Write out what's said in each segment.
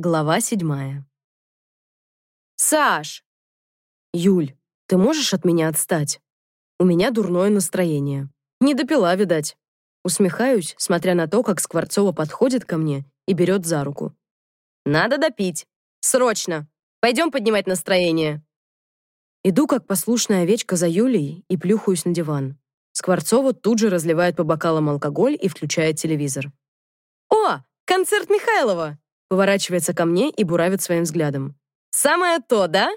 Глава седьмая. «Саш!» «Юль, ты можешь от меня отстать? У меня дурное настроение. Не допила, видать». Усмехаюсь, смотря на то, как Скворцова подходит ко мне и берет за руку. «Надо допить. Срочно. Пойдем поднимать настроение». Иду, как послушная овечка за Юлей, и плюхаюсь на диван. Скворцова тут же разливает по бокалам алкоголь и включает телевизор. «О, концерт Михайлова!» Поворачивается ко мне и буравит своим взглядом. «Самое то, да?»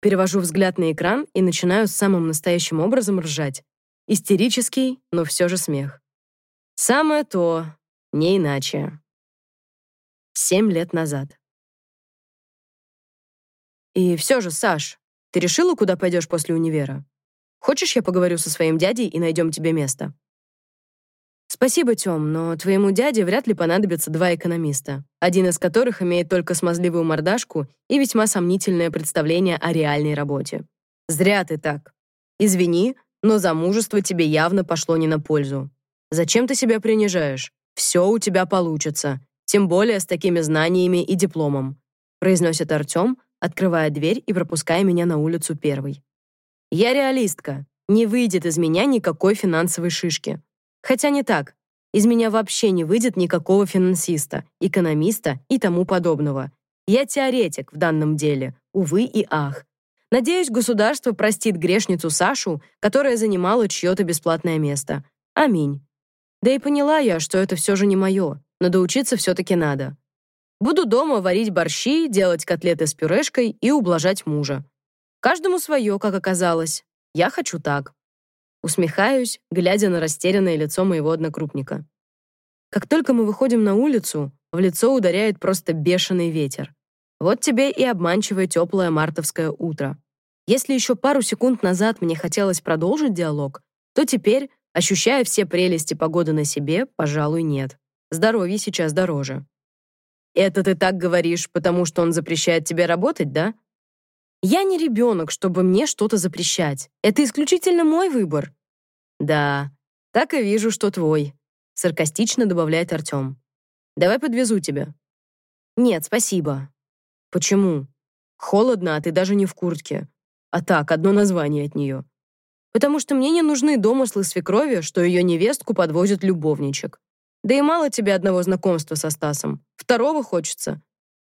Перевожу взгляд на экран и начинаю самым настоящим образом ржать. Истерический, но все же смех. Самое то, не иначе. Семь лет назад. И все же, Саш, ты решила, куда пойдешь после универа? Хочешь, я поговорю со своим дядей и найдем тебе место? Спасибо, Тём, но твоему дяде вряд ли понадобятся два экономиста, один из которых имеет только смазливую мордашку и весьма сомнительное представление о реальной работе. Зря ты так. Извини, но замужество тебе явно пошло не на пользу. Зачем ты себя принижаешь? Все у тебя получится, тем более с такими знаниями и дипломом, произносит Артём, открывая дверь и пропуская меня на улицу первой. Я реалистка. Не выйдет из меня никакой финансовой шишки. Хотя не так. Из меня вообще не выйдет никакого финансиста, экономиста и тому подобного. Я теоретик в данном деле, увы и ах. Надеюсь, государство простит грешницу Сашу, которая занимала чье-то бесплатное место. Аминь. Да и поняла я, что это все же не мое, но доучиться все-таки надо. Буду дома варить борщи, делать котлеты с пюрешкой и ублажать мужа. Каждому свое, как оказалось. Я хочу так. Усмехаюсь, глядя на растерянное лицо моего однокрупника. Как только мы выходим на улицу, в лицо ударяет просто бешеный ветер. Вот тебе и обманчивое теплое мартовское утро. Если еще пару секунд назад мне хотелось продолжить диалог, то теперь, ощущая все прелести погоды на себе, пожалуй, нет. Здоровье сейчас дороже. Это ты так говоришь, потому что он запрещает тебе работать, да? Я не ребенок, чтобы мне что-то запрещать. Это исключительно мой выбор. Да, так и вижу, что твой, саркастично добавляет Артём. Давай подвезу тебя. Нет, спасибо. Почему? Холодно, а ты даже не в куртке. А так, одно название от нее. Потому что мне не нужны домыслы свекрови, что ее невестку подвозит любовничек. Да и мало тебе одного знакомства со Стасом. Второго хочется.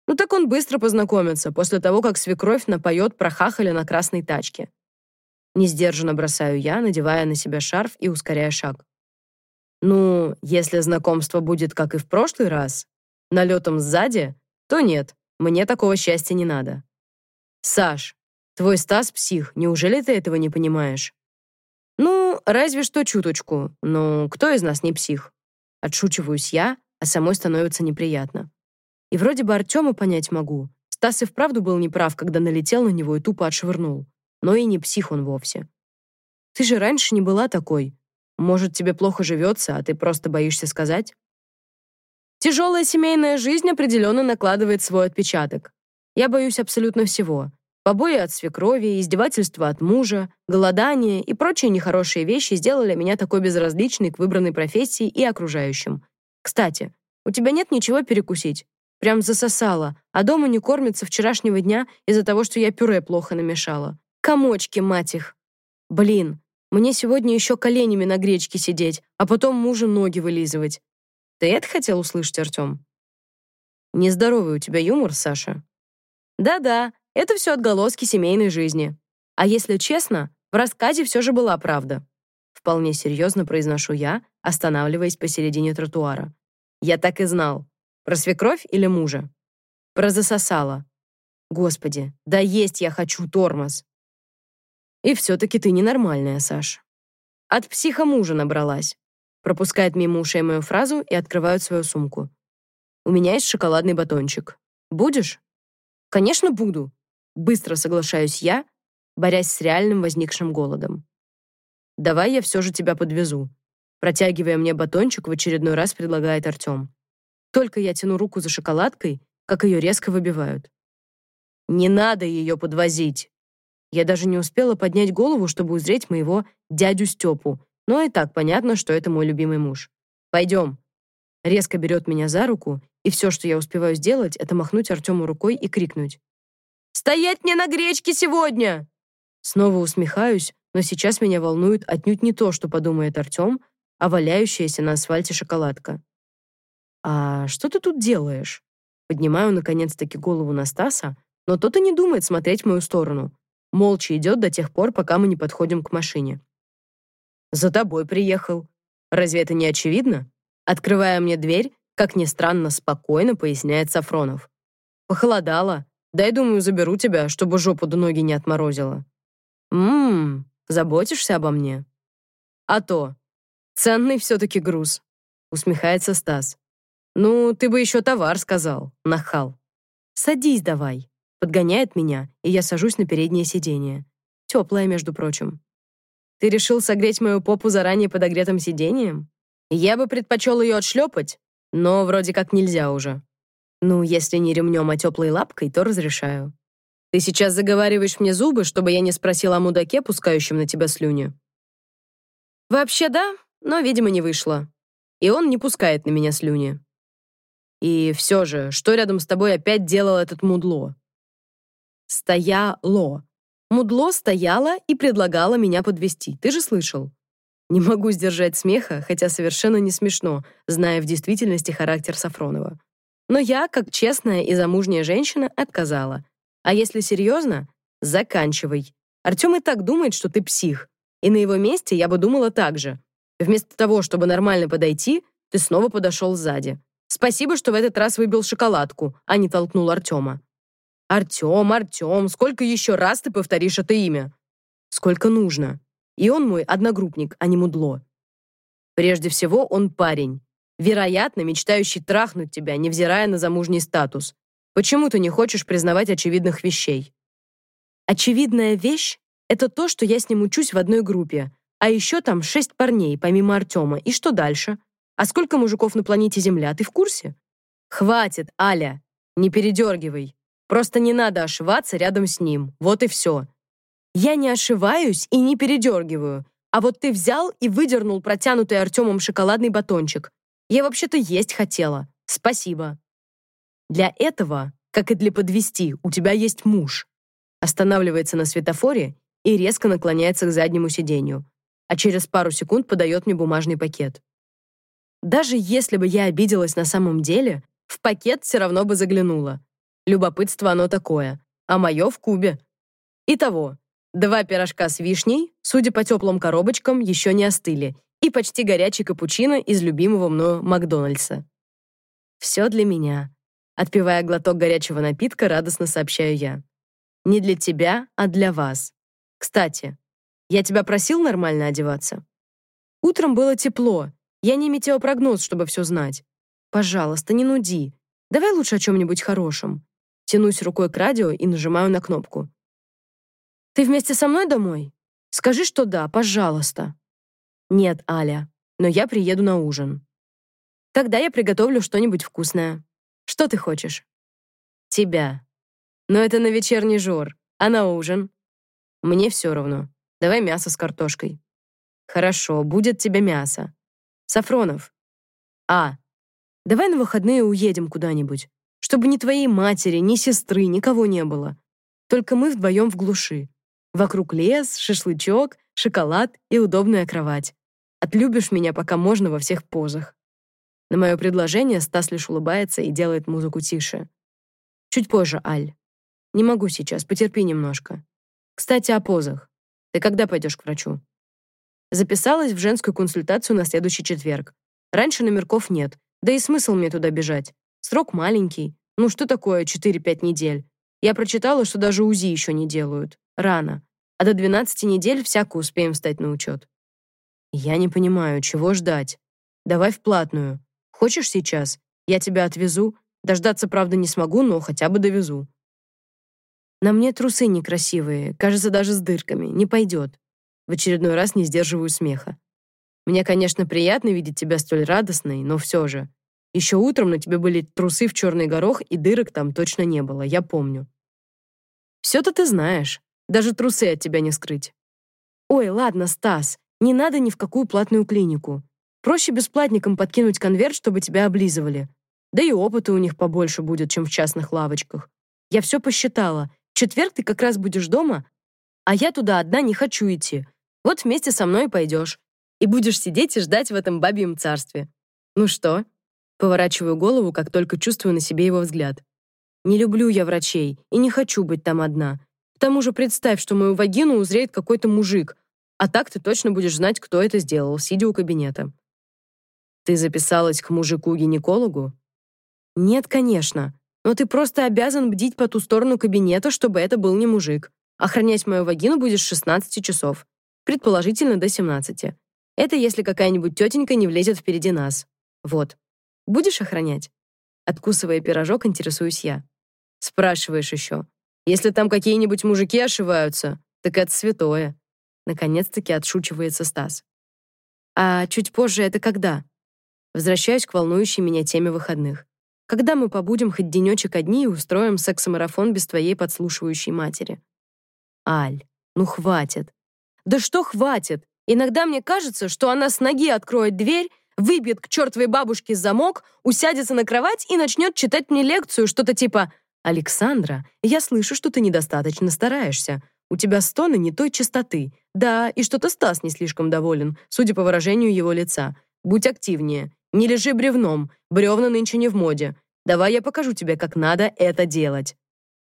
Ну так он быстро познакомится после того, как свекровь напоет про хахаля на красной тачке. Несдержанно бросаю я, надевая на себя шарф и ускоряя шаг. Ну, если знакомство будет как и в прошлый раз, налетом сзади, то нет, мне такого счастья не надо. Саш, твой Стас псих, неужели ты этого не понимаешь? Ну, разве что чуточку, но кто из нас не псих? Отшучиваюсь я, а самой становится неприятно. И вроде бы Артема понять могу. Стас и вправду был неправ, когда налетел на него и тупо отшвырнул. Но и не псих он вовсе. Ты же раньше не была такой. Может, тебе плохо живется, а ты просто боишься сказать? Тяжелая семейная жизнь определенно накладывает свой отпечаток. Я боюсь абсолютно всего. Побои от свекрови, издевательства от мужа, голодание и прочие нехорошие вещи сделали меня такой безразличной к выбранной профессии и окружающим. Кстати, у тебя нет ничего перекусить? Прям засосала, а дома не кормится вчерашнего дня из-за того, что я пюре плохо намешала. Комочки, мать их. Блин, мне сегодня еще коленями на гречке сидеть, а потом мужу ноги вылизывать. Ты это хотел услышать, Артем? Нездоровый у тебя юмор, Саша. Да-да, это все отголоски семейной жизни. А если честно, в рассказе все же была правда. Вполне серьезно произношу я, останавливаясь посередине тротуара. Я так и знал. Про свекровь или мужа? Про засосала. Господи, да есть я хочу тормоз. И все-таки ты ненормальная, Саш. От психа мужа набралась. Пропускает мимо ушей мою фразу и открывает свою сумку. У меня есть шоколадный батончик. Будешь? Конечно, буду. Быстро соглашаюсь я, борясь с реальным возникшим голодом. Давай я все же тебя подвезу. Протягивая мне батончик, в очередной раз предлагает Артем. Только я тяну руку за шоколадкой, как ее резко выбивают. Не надо ее подвозить. Я даже не успела поднять голову, чтобы узреть моего дядю Степу, но и так понятно, что это мой любимый муж. Пойдем. резко берет меня за руку, и все, что я успеваю сделать, это махнуть Артему рукой и крикнуть. «Стоять мне на гречке сегодня!» Снова усмехаюсь, но сейчас меня волнует отнюдь не то, что подумает Артем, а валяющаяся на асфальте шоколадка. «А что ты тут делаешь?» Поднимаю, наконец-таки, голову на Стаса, но тот и не думает смотреть в мою сторону. Молча идет до тех пор, пока мы не подходим к машине. «За тобой приехал. Разве это не очевидно?» Открывая мне дверь, как ни странно, спокойно поясняет Сафронов. «Похолодало. Дай, думаю, заберу тебя, чтобы жопу до ноги не отморозило». «Ммм, заботишься обо мне?» «А то. Ценный все-таки груз», — усмехается Стас. «Ну, ты бы еще товар сказал, нахал». «Садись давай», — подгоняет меня, и я сажусь на переднее сиденье. Теплое, между прочим. «Ты решил согреть мою попу заранее подогретым сиденьем?» Я бы предпочел ее отшлепать, но вроде как нельзя уже. Ну, если не ремнем, а теплой лапкой, то разрешаю. Ты сейчас заговариваешь мне зубы, чтобы я не спросил о мудаке, пускающем на тебя слюни? Вообще да, но, видимо, не вышло. И он не пускает на меня слюни. И все же, что рядом с тобой опять делал этот мудло? Стояло. Мудло стояло и предлагало меня подвести. Ты же слышал? Не могу сдержать смеха, хотя совершенно не смешно, зная в действительности характер Сафронова. Но я, как честная и замужняя женщина, отказала. А если серьезно, заканчивай. Артем и так думает, что ты псих. И на его месте я бы думала так же. Вместо того, чтобы нормально подойти, ты снова подошел сзади. Спасибо, что в этот раз выбил шоколадку, а не толкнул Артема. Артем, Артем, сколько еще раз ты повторишь это имя? Сколько нужно. И он мой одногруппник, а не мудло. Прежде всего, он парень. Вероятно, мечтающий трахнуть тебя, невзирая на замужний статус. Почему ты не хочешь признавать очевидных вещей? Очевидная вещь — это то, что я с ним учусь в одной группе. А еще там шесть парней, помимо Артема. И что дальше? А сколько мужиков на планете Земля, ты в курсе? Хватит, Аля. Не передергивай. Просто не надо ошиваться рядом с ним. Вот и все. Я не ошиваюсь и не передергиваю. А вот ты взял и выдернул протянутый Артемом шоколадный батончик. Я вообще-то есть хотела. Спасибо. Для этого, как и для подвести, у тебя есть муж. Останавливается на светофоре и резко наклоняется к заднему сиденью, а через пару секунд подает мне бумажный пакет. Даже если бы я обиделась на самом деле, в пакет все равно бы заглянула. Любопытство оно такое, а мое в кубе. Итого, Два пирожка с вишней, судя по теплым коробочкам, еще не остыли, и почти горячий капучино из любимого мною Макдональдса. Все для меня. Отпивая глоток горячего напитка, радостно сообщаю я. Не для тебя, а для вас. Кстати, я тебя просил нормально одеваться? Утром было тепло. Я не метеопрогноз, чтобы все знать. Пожалуйста, не нуди. Давай лучше о чем-нибудь хорошем. Тянусь рукой к радио и нажимаю на кнопку. Ты вместе со мной домой? Скажи, что да, пожалуйста. Нет, Аля, но я приеду на ужин. Тогда я приготовлю что-нибудь вкусное. Что ты хочешь? Тебя. Но это на вечерний жор, а на ужин? Мне все равно. Давай мясо с картошкой. Хорошо, будет тебе мясо. Сафронов. А, давай на выходные уедем куда-нибудь, чтобы ни твоей матери, ни сестры, никого не было. Только мы вдвоем в глуши. Вокруг лес, шашлычок, шоколад и удобная кровать. Отлюбишь меня, пока можно, во всех позах. На мое предложение Стас лишь улыбается и делает музыку тише. Чуть позже, Аль. Не могу сейчас, потерпи немножко. Кстати, о позах. Ты когда пойдешь к врачу? Записалась в женскую консультацию на следующий четверг. Раньше номерков нет, да и смысл мне туда бежать. Срок маленький. Ну что такое 4-5 недель? Я прочитала, что даже УЗИ еще не делают. Рано а до 12 недель всяко успеем встать на учет. Я не понимаю, чего ждать. Давай в платную. Хочешь сейчас? Я тебя отвезу. Дождаться, правда, не смогу, но хотя бы довезу. На мне трусы некрасивые, кажется, даже с дырками. Не пойдет. В очередной раз не сдерживаю смеха. Мне, конечно, приятно видеть тебя столь радостной, но все же. Еще утром на тебе были трусы в черный горох, и дырок там точно не было, я помню. Все-то ты знаешь. Даже трусы от тебя не скрыть. Ой, ладно, Стас, не надо ни в какую платную клинику. Проще бесплатникам подкинуть конверт, чтобы тебя облизывали. Да и опыта у них побольше будет, чем в частных лавочках. Я все посчитала. В четверг ты как раз будешь дома, а я туда одна не хочу идти. Вот вместе со мной пойдешь. И будешь сидеть и ждать в этом бабьем царстве. Ну что? Поворачиваю голову, как только чувствую на себе его взгляд. Не люблю я врачей и не хочу быть там одна. К тому же представь, что мою вагину узреет какой-то мужик, а так ты точно будешь знать, кто это сделал, сидя у кабинета. Ты записалась к мужику-гинекологу? Нет, конечно. Но ты просто обязан бдить по ту сторону кабинета, чтобы это был не мужик. Охранять мою вагину будешь с 16 часов. Предположительно, до 17. Это если какая-нибудь тетенька не влезет впереди нас. Вот. Будешь охранять? Откусывая пирожок, интересуюсь я. Спрашиваешь еще. Если там какие-нибудь мужики ошиваются, так это святое. Наконец-таки отшучивается Стас. А чуть позже это когда? Возвращаюсь к волнующей меня теме выходных. Когда мы побудем хоть денечек одни и устроим секс-марафон без твоей подслушивающей матери? Аль, ну хватит. Да что хватит? Иногда мне кажется, что она с ноги откроет дверь, выбьет к чертовой бабушке замок, усядется на кровать и начнет читать мне лекцию, что-то типа «Александра, я слышу, что ты недостаточно стараешься. У тебя стоны не той частоты. Да, и что-то Стас не слишком доволен, судя по выражению его лица. Будь активнее. Не лежи бревном. Бревна нынче не в моде. Давай я покажу тебе, как надо это делать».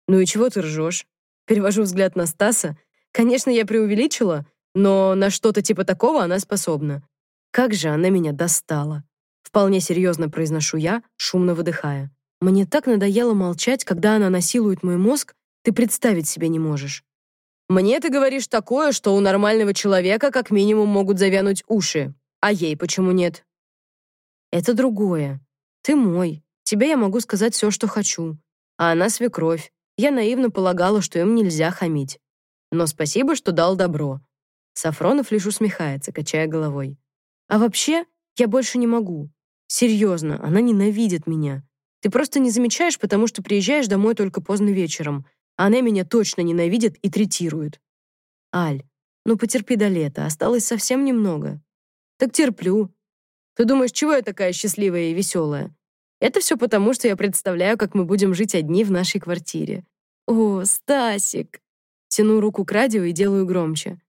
«Ну и чего ты ржешь?» Перевожу взгляд на Стаса. Конечно, я преувеличила, но на что-то типа такого она способна. Как же она меня достала. Вполне серьезно произношу я, шумно выдыхая. Мне так надоело молчать, когда она насилует мой мозг, ты представить себе не можешь. Мне ты говоришь такое, что у нормального человека как минимум могут завянуть уши. А ей почему нет? Это другое. Ты мой. Тебе я могу сказать все, что хочу. А она свекровь. Я наивно полагала, что им нельзя хамить. Но спасибо, что дал добро. Сафронов лишь усмехается, качая головой. А вообще, я больше не могу. Серьезно, она ненавидит меня. Ты просто не замечаешь, потому что приезжаешь домой только поздно вечером. Она меня точно ненавидит и третирует. Аль, ну потерпи до лета, осталось совсем немного. Так терплю. Ты думаешь, чего я такая счастливая и веселая? Это все потому, что я представляю, как мы будем жить одни в нашей квартире. О, Стасик. Тяну руку к радио и делаю громче.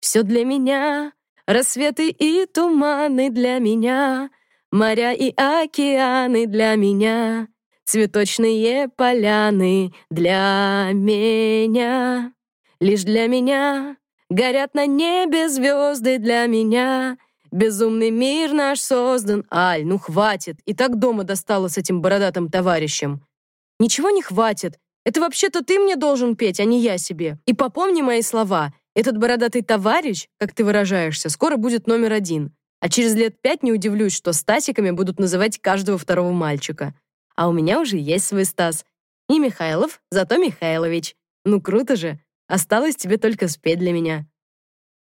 Все для меня, рассветы и туманы для меня. Моря и океаны для меня, цветочные поляны для меня. Лишь для меня горят на небе звезды для меня. Безумный мир наш создан. Аль, ну хватит. И так дома достало с этим бородатым товарищем. Ничего не хватит. Это вообще-то ты мне должен петь, а не я себе. И попомни мои слова. Этот бородатый товарищ, как ты выражаешься, скоро будет номер один. А через лет пять не удивлюсь, что Стасиками будут называть каждого второго мальчика. А у меня уже есть свой Стас. Не Михайлов, зато Михайлович. Ну круто же. Осталось тебе только спеть для меня.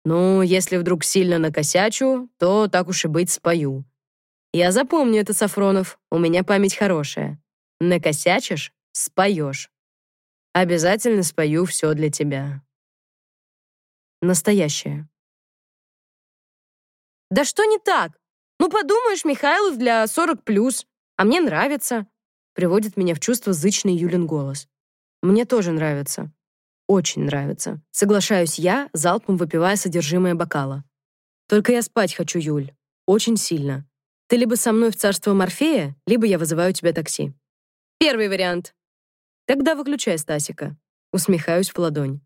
Ну, если вдруг сильно накосячу, то так уж и быть спою. Я запомню это, Сафронов. У меня память хорошая. Накосячишь — споешь. Обязательно спою все для тебя. Настоящее. Да что не так? Ну, подумаешь, Михайлов для 40+, а мне нравится. Приводит меня в чувство зычный Юлин голос. Мне тоже нравится. Очень нравится. Соглашаюсь я, залпом выпивая содержимое бокала. Только я спать хочу, Юль. Очень сильно. Ты либо со мной в царство Морфея, либо я вызываю тебе такси. Первый вариант. Тогда выключай Стасика. Усмехаюсь в ладонь.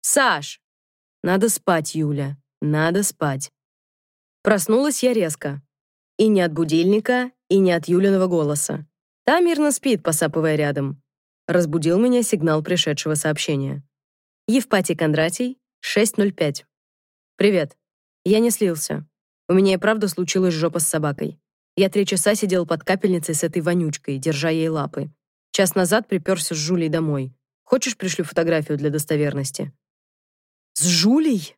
Саш! Надо спать, Юля. Надо спать. Проснулась я резко. И не от будильника, и не от Юлиного голоса. Та мирно спит, посапывая рядом. Разбудил меня сигнал пришедшего сообщения. Евпатий Кондратий, 6.05. «Привет. Я не слился. У меня и правда случилась жопа с собакой. Я три часа сидел под капельницей с этой вонючкой, держа ей лапы. Час назад приперся с Жулей домой. Хочешь, пришлю фотографию для достоверности?» «С Жулей?»